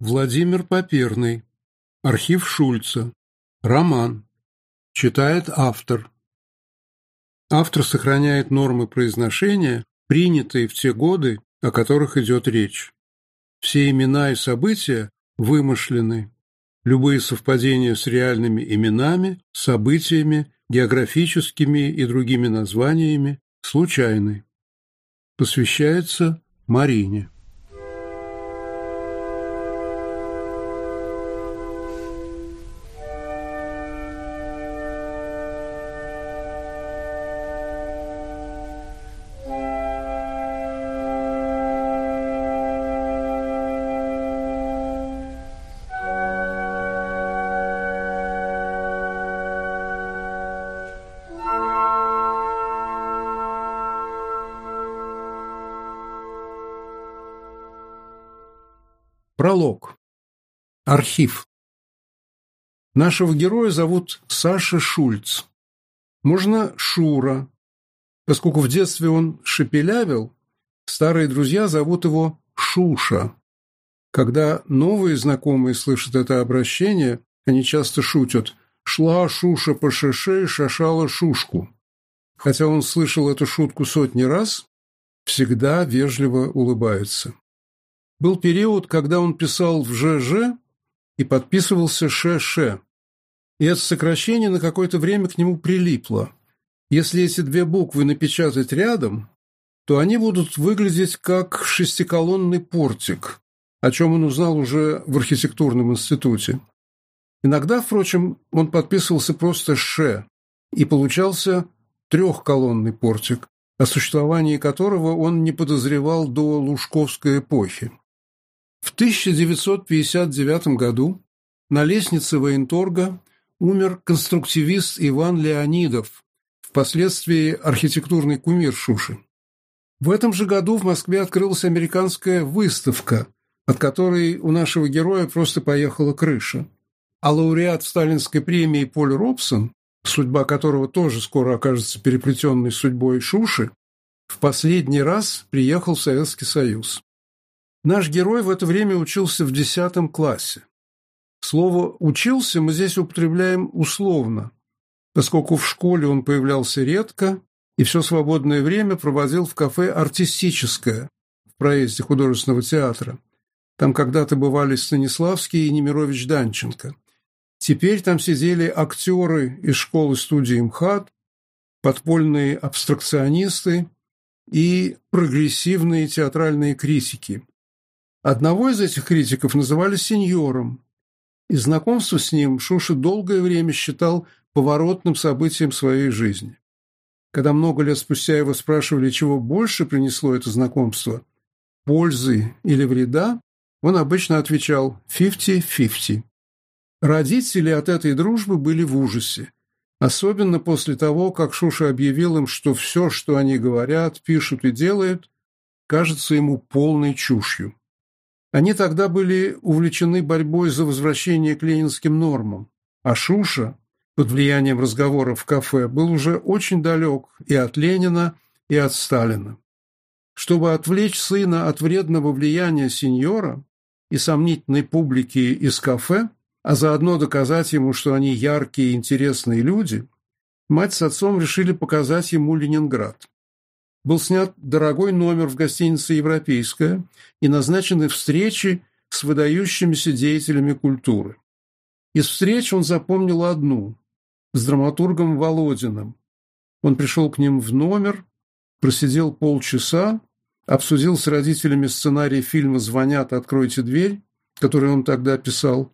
Владимир Поперный. Архив Шульца. Роман. Читает автор. Автор сохраняет нормы произношения, принятые в те годы, о которых идет речь. Все имена и события вымышлены. Любые совпадения с реальными именами, событиями, географическими и другими названиями случайны. Посвящается Марине. Пролог. Архив. Нашего героя зовут Саша Шульц. Можно Шура. Поскольку в детстве он шепелявил, старые друзья зовут его Шуша. Когда новые знакомые слышат это обращение, они часто шутят «шла Шуша по шише, шашала Шушку». Хотя он слышал эту шутку сотни раз, всегда вежливо улыбается. Был период, когда он писал в ЖЖ и подписывался ШШ, и это сокращение на какое-то время к нему прилипло. Если эти две буквы напечатать рядом, то они будут выглядеть как шестиколонный портик, о чем он узнал уже в архитектурном институте. Иногда, впрочем, он подписывался просто «Ш», и получался трехколонный портик, о существовании которого он не подозревал до Лужковской эпохи. В 1959 году на лестнице военторга умер конструктивист Иван Леонидов, впоследствии архитектурный кумир Шуши. В этом же году в Москве открылась американская выставка, от которой у нашего героя просто поехала крыша. А лауреат сталинской премии Поль Робсон, судьба которого тоже скоро окажется переплетенной судьбой Шуши, в последний раз приехал в Советский Союз. Наш герой в это время учился в 10 классе. Слово «учился» мы здесь употребляем условно, поскольку в школе он появлялся редко и все свободное время проводил в кафе «Артистическое» в проезде художественного театра. Там когда-то бывали Станиславский и Немирович Данченко. Теперь там сидели актеры из школы-студии МХАТ, подпольные абстракционисты и прогрессивные театральные критики – Одного из этих критиков называли сеньором, и знакомство с ним Шуша долгое время считал поворотным событием своей жизни. Когда много лет спустя его спрашивали, чего больше принесло это знакомство – пользы или вреда, он обычно отвечал «фифти-фифти». Родители от этой дружбы были в ужасе, особенно после того, как Шуша объявил им, что все, что они говорят, пишут и делают, кажется ему полной чушью. Они тогда были увлечены борьбой за возвращение к ленинским нормам, а Шуша, под влиянием разговоров в кафе, был уже очень далек и от Ленина, и от Сталина. Чтобы отвлечь сына от вредного влияния сеньора и сомнительной публики из кафе, а заодно доказать ему, что они яркие и интересные люди, мать с отцом решили показать ему Ленинград был снят дорогой номер в гостинице «Европейская» и назначены встречи с выдающимися деятелями культуры. Из встреч он запомнил одну – с драматургом Володиным. Он пришел к ним в номер, просидел полчаса, обсудил с родителями сценарий фильма «Звонят, откройте дверь», который он тогда писал,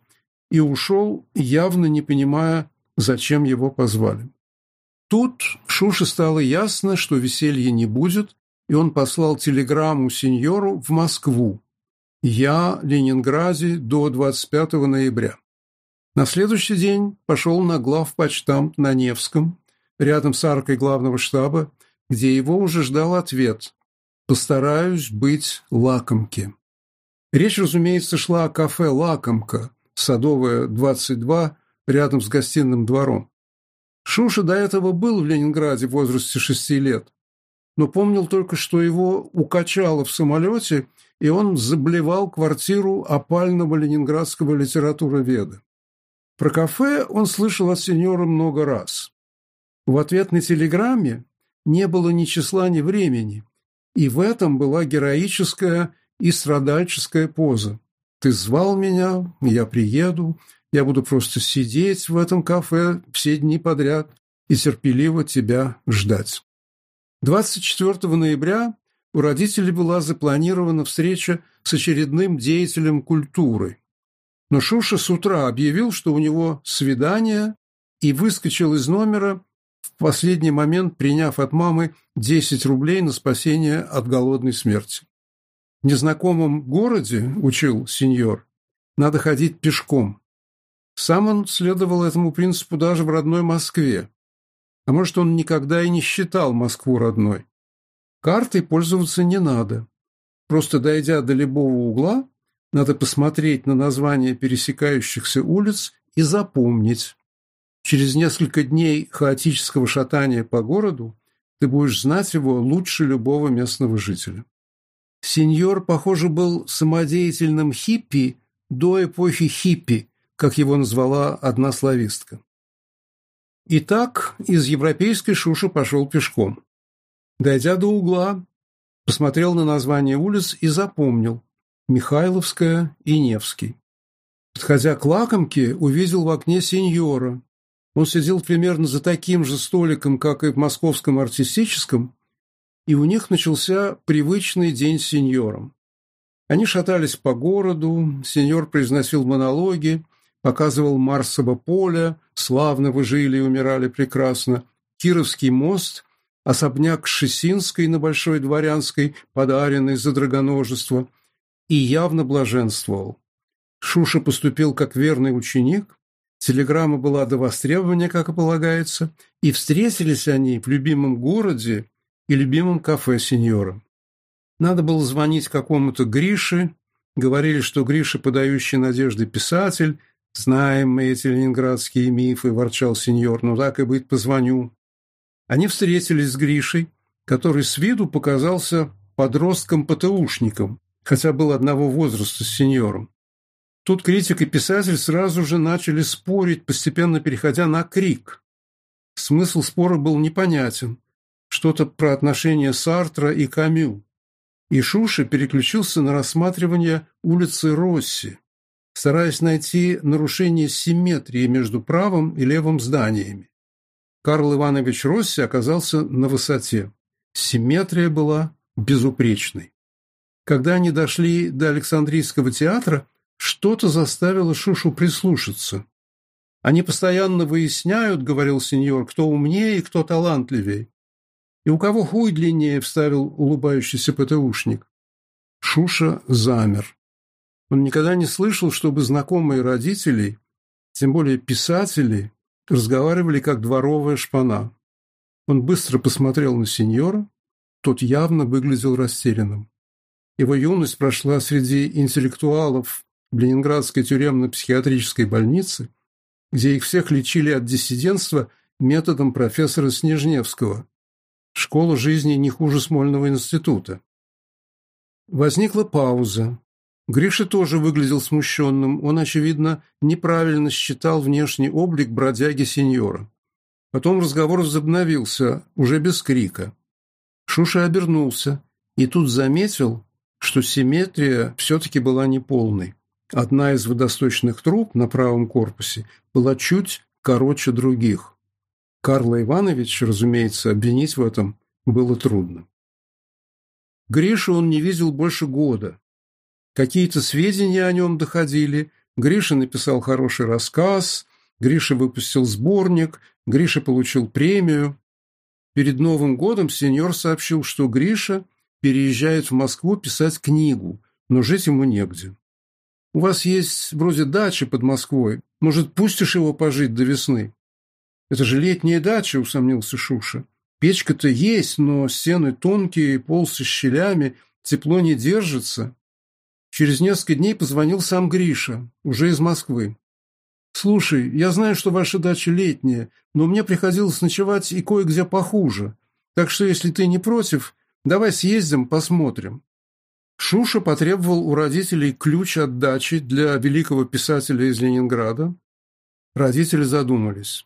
и ушел, явно не понимая, зачем его позвали. Тут Шуше стало ясно, что веселья не будет, и он послал телеграмму сеньору в Москву. «Я в Ленинграде до 25 ноября». На следующий день пошел на главпочтамт на Невском, рядом с аркой главного штаба, где его уже ждал ответ «Постараюсь быть лакомки». Речь, разумеется, шла о кафе «Лакомка», Садовая, 22, рядом с гостиным двором. Шуша до этого был в Ленинграде в возрасте шести лет, но помнил только, что его укачало в самолете, и он заблевал квартиру опального ленинградского литературоведа. Про кафе он слышал от сеньора много раз. В ответной телеграмме не было ни числа, ни времени, и в этом была героическая и страдальческая поза. «Ты звал меня, я приеду, я буду просто сидеть в этом кафе все дни подряд и терпеливо тебя ждать. 24 ноября у родителей была запланирована встреча с очередным деятелем культуры. Но Шуша с утра объявил, что у него свидание, и выскочил из номера, в последний момент приняв от мамы 10 рублей на спасение от голодной смерти. В незнакомом городе, учил сеньор, надо ходить пешком. Сам он следовал этому принципу даже в родной Москве. А может, он никогда и не считал Москву родной. Картой пользоваться не надо. Просто дойдя до любого угла, надо посмотреть на название пересекающихся улиц и запомнить. Через несколько дней хаотического шатания по городу ты будешь знать его лучше любого местного жителя. Сеньор, похоже, был самодеятельным хиппи до эпохи хиппи, как его назвала одна славистка. Итак, из европейской Шуши пошел пешком. Дойдя до угла, посмотрел на название улиц и запомнил – Михайловская и Невский. Подходя к лакомке, увидел в окне сеньора. Он сидел примерно за таким же столиком, как и в московском артистическом, и у них начался привычный день с сеньором. Они шатались по городу, сеньор произносил монологи, показывал Марсово поле, славно вы жили и умирали прекрасно, Кировский мост, особняк Шесинской на Большой Дворянской, подаренный за драгоножество, и явно блаженствовал. Шуша поступил как верный ученик, телеграмма была до востребования, как и полагается, и встретились они в любимом городе и любимом кафе сеньора. Надо было звонить какому-то Грише, говорили, что Гриша подающий надежды писатель, Знаем мы эти ленинградские мифы, ворчал сеньор, ну так и быть, позвоню. Они встретились с Гришей, который с виду показался подростком-ПТУшником, хотя был одного возраста с сеньором. Тут критик и писатель сразу же начали спорить, постепенно переходя на крик. Смысл спора был непонятен. Что-то про отношения Сартра и Камю. И Шуша переключился на рассматривание улицы Росси стараясь найти нарушение симметрии между правым и левым зданиями. Карл Иванович Росси оказался на высоте. Симметрия была безупречной. Когда они дошли до Александрийского театра, что-то заставило Шушу прислушаться. «Они постоянно выясняют, — говорил сеньор, — кто умнее и кто талантливее. И у кого хуй длиннее, — вставил улыбающийся ПТУшник. Шуша замер. Он никогда не слышал, чтобы знакомые родителей, тем более писатели, разговаривали как дворовая шпана. Он быстро посмотрел на сеньора, тот явно выглядел растерянным. Его юность прошла среди интеллектуалов в Ленинградской тюремно-психиатрической больнице, где их всех лечили от диссидентства методом профессора Снежневского. Школа жизни не хуже Смольного института. Возникла пауза. Гриша тоже выглядел смущенным. Он, очевидно, неправильно считал внешний облик бродяги-сеньора. Потом разговор возобновился, уже без крика. Шуша обернулся и тут заметил, что симметрия все-таки была неполной. Одна из водосточных труб на правом корпусе была чуть короче других. Карла Ивановича, разумеется, обвинить в этом было трудно. Гришу он не видел больше года, Какие-то сведения о нем доходили. Гриша написал хороший рассказ, Гриша выпустил сборник, Гриша получил премию. Перед Новым годом сеньор сообщил, что Гриша переезжает в Москву писать книгу, но жить ему негде. У вас есть вроде дачи под Москвой. Может, пустишь его пожить до весны? Это же летняя дача, усомнился Шуша. Печка-то есть, но стены тонкие, пол со щелями, тепло не держится. Через несколько дней позвонил сам Гриша, уже из Москвы. «Слушай, я знаю, что ваша дача летняя, но мне приходилось ночевать и кое-где похуже. Так что, если ты не против, давай съездим, посмотрим». Шуша потребовал у родителей ключ от дачи для великого писателя из Ленинграда. Родители задумались.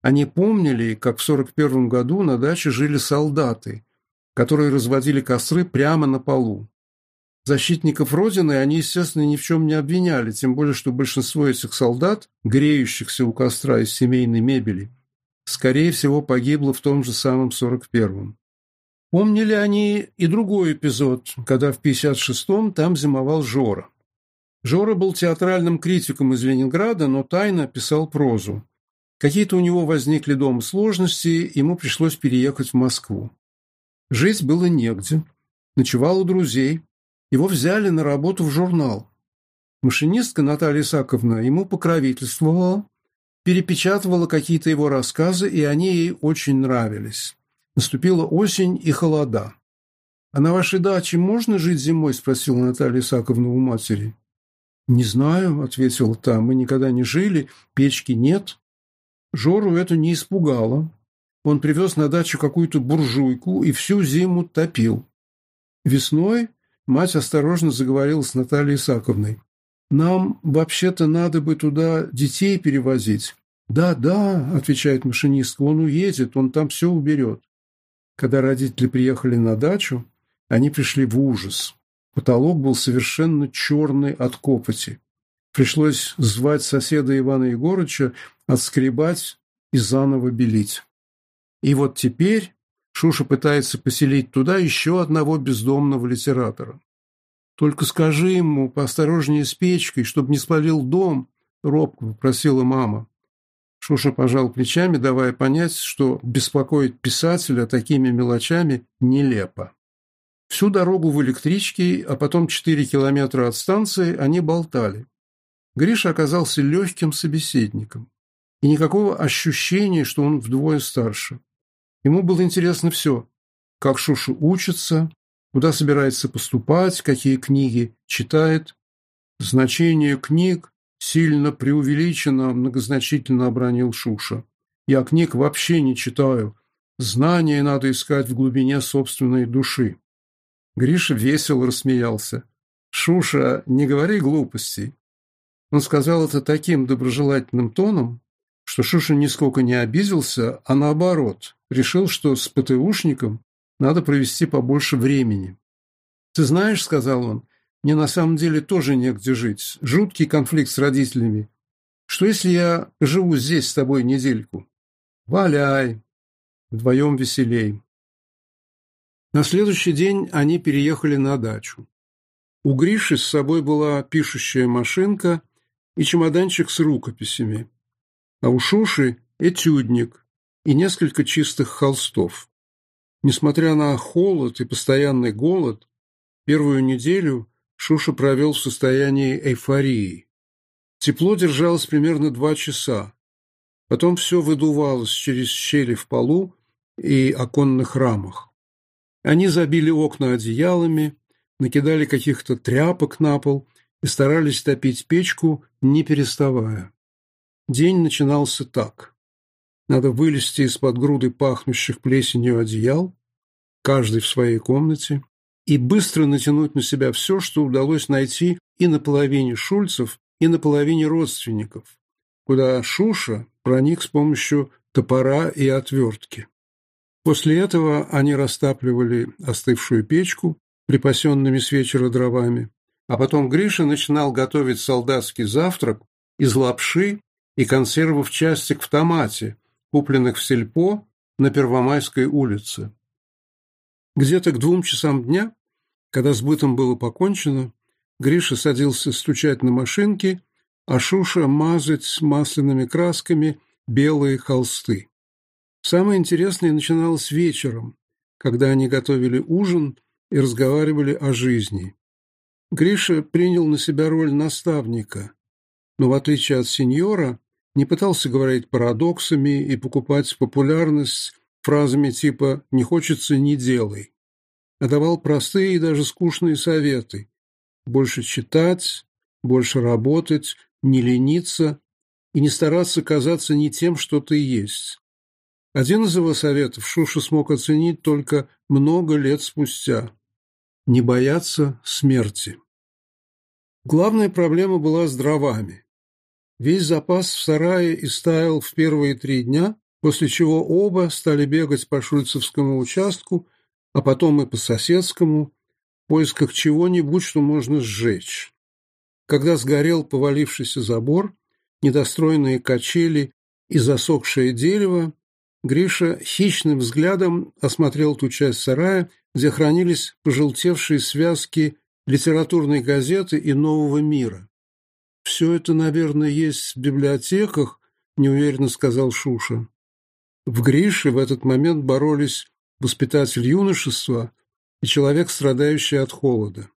Они помнили, как в 41 году на даче жили солдаты, которые разводили костры прямо на полу защитников Родины они, естественно, ни в чем не обвиняли, тем более, что большинство этих солдат, греющихся у костра из семейной мебели, скорее всего, погибло в том же самом 41-м. Помнили они и другой эпизод, когда в 56-м там зимовал Жора. Жора был театральным критиком из Ленинграда, но тайно писал прозу. Какие-то у него возникли дома сложности, ему пришлось переехать в Москву. Жить было негде. Ночевал у друзей, его взяли на работу в журнал. Машинистка Наталья Исаковна ему покровительствовала, перепечатывала какие-то его рассказы, и они ей очень нравились. Наступила осень и холода. «А на вашей даче можно жить зимой?» – спросила Наталья Исаковна у матери. «Не знаю», – ответила та, – «мы никогда не жили, печки нет». Жору это не испугало. Он привез на дачу какую-то буржуйку и всю зиму топил. Весной Мать осторожно заговорила с Натальей Исаковной. «Нам, вообще-то, надо бы туда детей перевозить». «Да, да», – отвечает машинистка, – «он уедет, он там все уберет». Когда родители приехали на дачу, они пришли в ужас. Потолок был совершенно черный от копоти. Пришлось звать соседа Ивана Егорыча, отскребать и заново белить. И вот теперь Шуша пытается поселить туда еще одного бездомного литератора. «Только скажи ему поосторожнее с печкой, чтобы не спалил дом», — робко попросила мама. Шуша пожал плечами, давая понять, что беспокоить писателя такими мелочами нелепо. Всю дорогу в электричке, а потом четыре километра от станции, они болтали. Гриша оказался легким собеседником. И никакого ощущения, что он вдвое старше. Ему было интересно все. Как Шуша учится, куда собирается поступать, какие книги читает. Значение книг сильно преувеличено, многозначительно обронил Шуша. Я книг вообще не читаю. Знания надо искать в глубине собственной души. Гриша весело рассмеялся. «Шуша, не говори глупостей!» Он сказал это таким доброжелательным тоном, что Шушин нисколько не обиделся, а наоборот, решил, что с ПТУшником надо провести побольше времени. «Ты знаешь, — сказал он, — мне на самом деле тоже негде жить. Жуткий конфликт с родителями. Что, если я живу здесь с тобой недельку? Валяй! Вдвоем веселей!» На следующий день они переехали на дачу. У Гриши с собой была пишущая машинка и чемоданчик с рукописями а у Шуши – этюдник и несколько чистых холстов. Несмотря на холод и постоянный голод, первую неделю Шуша провел в состоянии эйфории. Тепло держалось примерно два часа. Потом все выдувалось через щели в полу и оконных рамах. Они забили окна одеялами, накидали каких-то тряпок на пол и старались топить печку, не переставая. День начинался так. Надо вылезти из-под груды пахнущих плесенью одеял, каждый в своей комнате, и быстро натянуть на себя все, что удалось найти и на половине шульцев, и на половине родственников, куда Шуша проник с помощью топора и отвертки. После этого они растапливали остывшую печку, припасенными с вечера дровами, а потом Гриша начинал готовить солдатский завтрак из лапши, и консервов частик в томате, купленных в сельпо на Первомайской улице. Где-то к двум часам дня, когда с бытом было покончено, Гриша садился стучать на машинке, а Шуша мазать масляными красками белые холсты. Самое интересное начиналось вечером, когда они готовили ужин и разговаривали о жизни. Гриша принял на себя роль наставника, но в отличие от сеньора, не пытался говорить парадоксами и покупать популярность фразами типа «не хочется – не делай», а давал простые и даже скучные советы – больше читать, больше работать, не лениться и не стараться казаться не тем, что ты есть. Один из его советов Шуша смог оценить только много лет спустя – не бояться смерти. Главная проблема была с дровами – Весь запас в сарае истаял в первые три дня, после чего оба стали бегать по шульцевскому участку, а потом и по соседскому, в поисках чего-нибудь, что можно сжечь. Когда сгорел повалившийся забор, недостроенные качели и засохшее дерево, Гриша хищным взглядом осмотрел ту часть сарая, где хранились пожелтевшие связки литературной газеты и «Нового мира». «Все это, наверное, есть в библиотеках», – неуверенно сказал Шуша. В Грише в этот момент боролись воспитатель юношества и человек, страдающий от холода.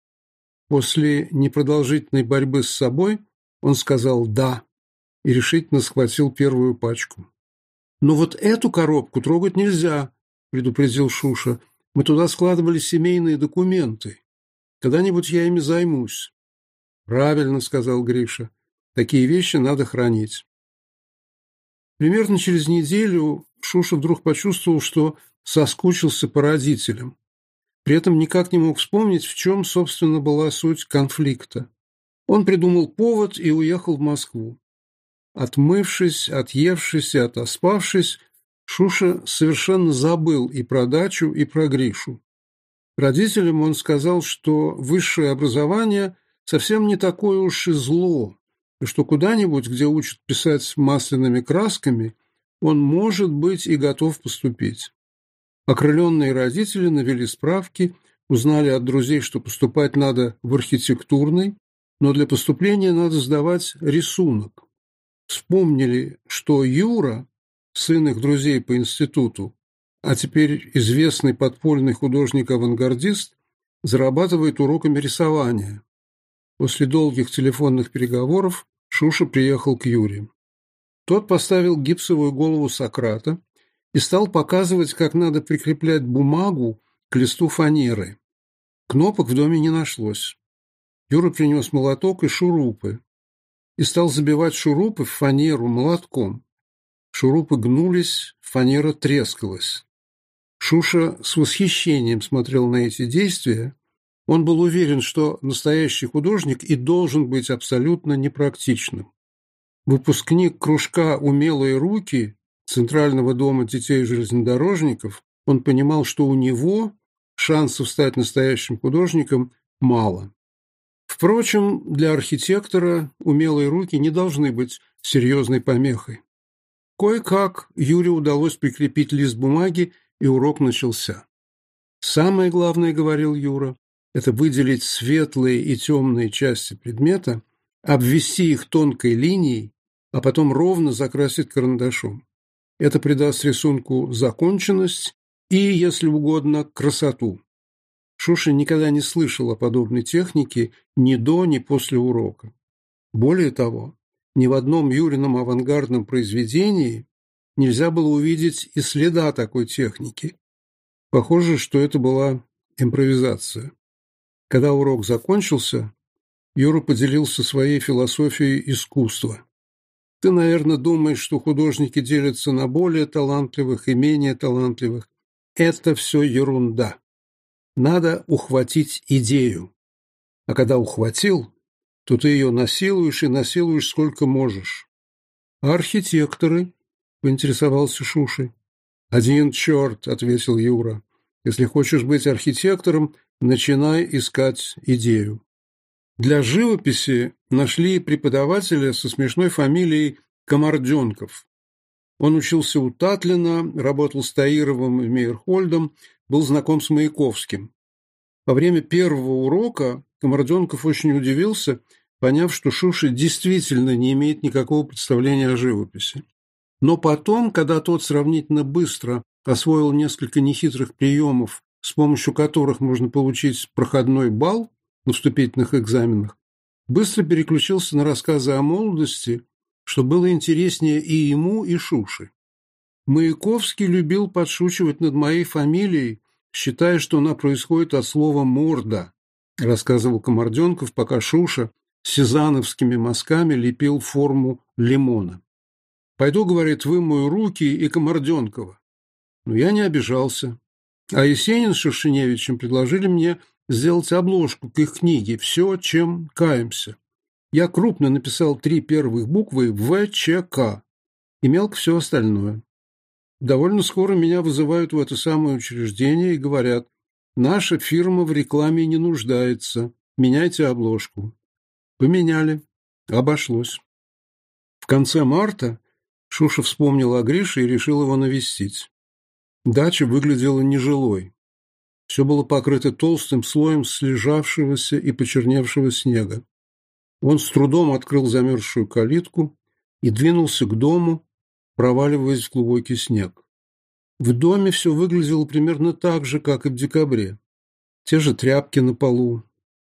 После непродолжительной борьбы с собой он сказал «да» и решительно схватил первую пачку. «Но вот эту коробку трогать нельзя», – предупредил Шуша. «Мы туда складывали семейные документы. Когда-нибудь я ими займусь. «Правильно», — сказал Гриша. «Такие вещи надо хранить». Примерно через неделю Шуша вдруг почувствовал, что соскучился по родителям. При этом никак не мог вспомнить, в чем, собственно, была суть конфликта. Он придумал повод и уехал в Москву. Отмывшись, отъевшись и отоспавшись, Шуша совершенно забыл и про дачу, и про Гришу. Родителям он сказал, что высшее образование совсем не такое уж и зло, и что куда-нибудь, где учат писать масляными красками, он, может быть, и готов поступить. Окрыленные родители навели справки, узнали от друзей, что поступать надо в архитектурный, но для поступления надо сдавать рисунок. Вспомнили, что Юра, сын их друзей по институту, а теперь известный подпольный художник-авангардист, зарабатывает уроками рисования. После долгих телефонных переговоров Шуша приехал к Юре. Тот поставил гипсовую голову Сократа и стал показывать, как надо прикреплять бумагу к листу фанеры. Кнопок в доме не нашлось. Юра принес молоток и шурупы и стал забивать шурупы в фанеру молотком. Шурупы гнулись, фанера трескалась. Шуша с восхищением смотрел на эти действия он был уверен, что настоящий художник и должен быть абсолютно непрактичным. Выпускник кружка «Умелые руки» Центрального дома детей-железнодорожников, он понимал, что у него шансов стать настоящим художником мало. Впрочем, для архитектора умелые руки не должны быть серьезной помехой. Кое-как Юре удалось прикрепить лист бумаги, и урок начался. «Самое главное, — говорил Юра, – это выделить светлые и темные части предмета, обвести их тонкой линией, а потом ровно закрасить карандашом. Это придаст рисунку законченность и, если угодно, красоту. Шуша никогда не слышала подобной техники ни до, ни после урока. Более того, ни в одном Юрином авангардном произведении нельзя было увидеть и следа такой техники. Похоже, что это была импровизация. Когда урок закончился, Юра поделился своей философией искусства. Ты, наверное, думаешь, что художники делятся на более талантливых и менее талантливых. Это все ерунда. Надо ухватить идею. А когда ухватил, то ты ее насилуешь и насилуешь сколько можешь. А архитекторы, поинтересовался Шуши. Один черт, ответил Юра. Если хочешь быть архитектором, начинай искать идею. Для живописи нашли преподавателя со смешной фамилией Комарденков. Он учился у Татлина, работал с Таировым и Мейерхольдом, был знаком с Маяковским. Во время первого урока Комарденков очень удивился, поняв, что Шуши действительно не имеет никакого представления о живописи. Но потом, когда тот сравнительно быстро освоил несколько нехитрых приемов с помощью которых можно получить проходной балл на вступительных экзаменах, быстро переключился на рассказы о молодости, что было интереснее и ему, и Шуше. Маяковский любил подшучивать над моей фамилией, считая, что она происходит от слова «морда», рассказывал Комарденков, пока Шуша сезановскими мазками лепил форму лимона. «Пойду, — говорит, — вымою руки и Комарденкова». Но я не обижался, а Есенин с Шершеневичем предложили мне сделать обложку к их книге «Все, чем каемся». Я крупно написал три первых буквы ВЧК и мелко все остальное. Довольно скоро меня вызывают в это самое учреждение и говорят, «Наша фирма в рекламе не нуждается, меняйте обложку». Поменяли. Обошлось. В конце марта Шуша вспомнил о Грише и решил его навестить. Дача выглядела нежилой. Все было покрыто толстым слоем слежавшегося и почерневшего снега. Он с трудом открыл замерзшую калитку и двинулся к дому, проваливаясь в глубокий снег. В доме все выглядело примерно так же, как и в декабре. Те же тряпки на полу,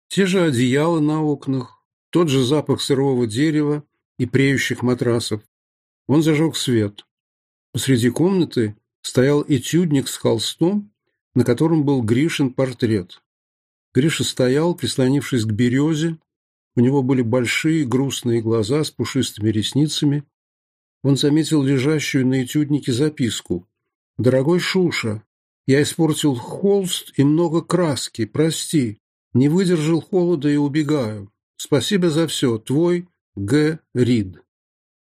те же одеяла на окнах, тот же запах сырого дерева и преющих матрасов. Он зажег свет. Посреди комнаты стоял этюдник с холстом, на котором был Гришин портрет. Гриша стоял, прислонившись к березе, у него были большие грустные глаза с пушистыми ресницами. Он заметил лежащую на этюднике записку. «Дорогой Шуша, я испортил холст и много краски, прости. Не выдержал холода и убегаю. Спасибо за все, твой Г. Рид».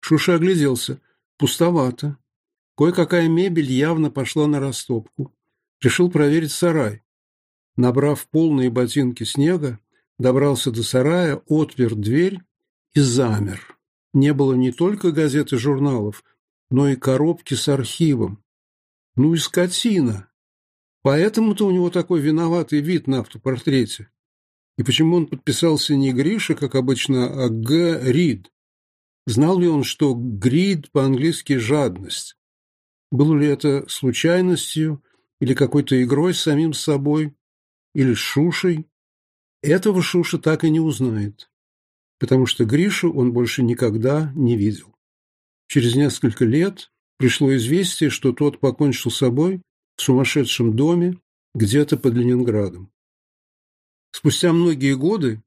Шуша огляделся. Пустовато, Кое-какая мебель явно пошла на растопку. Решил проверить сарай. Набрав полные ботинки снега, добрался до сарая, отпер дверь и замер. Не было не только газет и журналов, но и коробки с архивом. Ну и скотина. Поэтому-то у него такой виноватый вид на автопортрете. И почему он подписался не Гриша, как обычно, а Г. Рид? Знал ли он, что «грид» по-английски «жадность»? Было ли это случайностью или какой-то игрой с самим собой, или с Шушей? Этого Шуша так и не узнает, потому что Гришу он больше никогда не видел. Через несколько лет пришло известие, что тот покончил с собой в сумасшедшем доме где-то под Ленинградом. Спустя многие годы,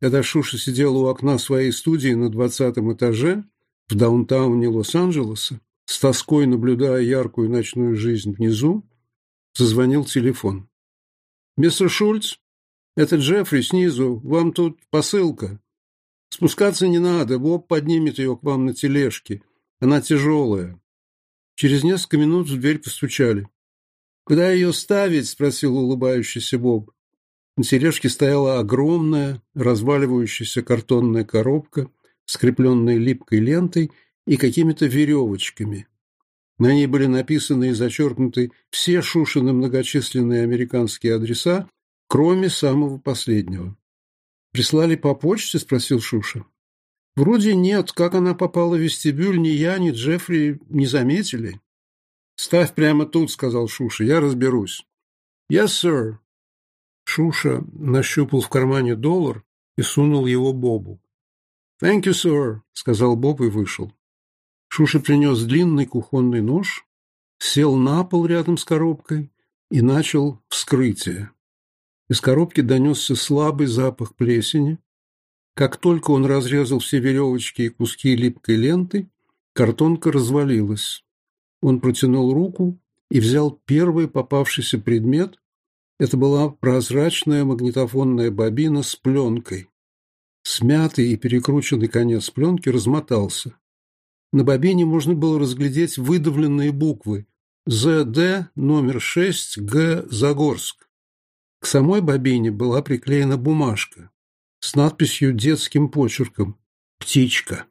когда Шуша сидела у окна своей студии на двадцатом этаже в даунтауне Лос-Анджелеса, с тоской наблюдая яркую ночную жизнь внизу, зазвонил телефон. «Мистер Шульц, это Джеффри снизу, вам тут посылка. Спускаться не надо, Боб поднимет ее к вам на тележке, она тяжелая». Через несколько минут в дверь постучали. «Куда ее ставить?» – спросил улыбающийся Боб. На тележке стояла огромная, разваливающаяся картонная коробка, скрепленная липкой лентой и какими-то веревочками. На ней были написаны и зачеркнуты все Шушины многочисленные американские адреса, кроме самого последнего. «Прислали по почте?» – спросил Шуша. «Вроде нет. Как она попала в вестибюль, ни я, ни Джеффри не заметили». «Ставь прямо тут», – сказал Шуша. «Я разберусь». «Yes, sir». Шуша нащупал в кармане доллар и сунул его Бобу. «Thank you, sir», – сказал Боб и вышел. Шуша принес длинный кухонный нож, сел на пол рядом с коробкой и начал вскрытие. Из коробки донесся слабый запах плесени. Как только он разрезал все веревочки и куски липкой ленты, картонка развалилась. Он протянул руку и взял первый попавшийся предмет. Это была прозрачная магнитофонная бобина с пленкой. Смятый и перекрученный конец пленки размотался. На бобине можно было разглядеть выдавленные буквы «ЗД номер 6 Г. Загорск». К самой бобине была приклеена бумажка с надписью детским почерком «Птичка».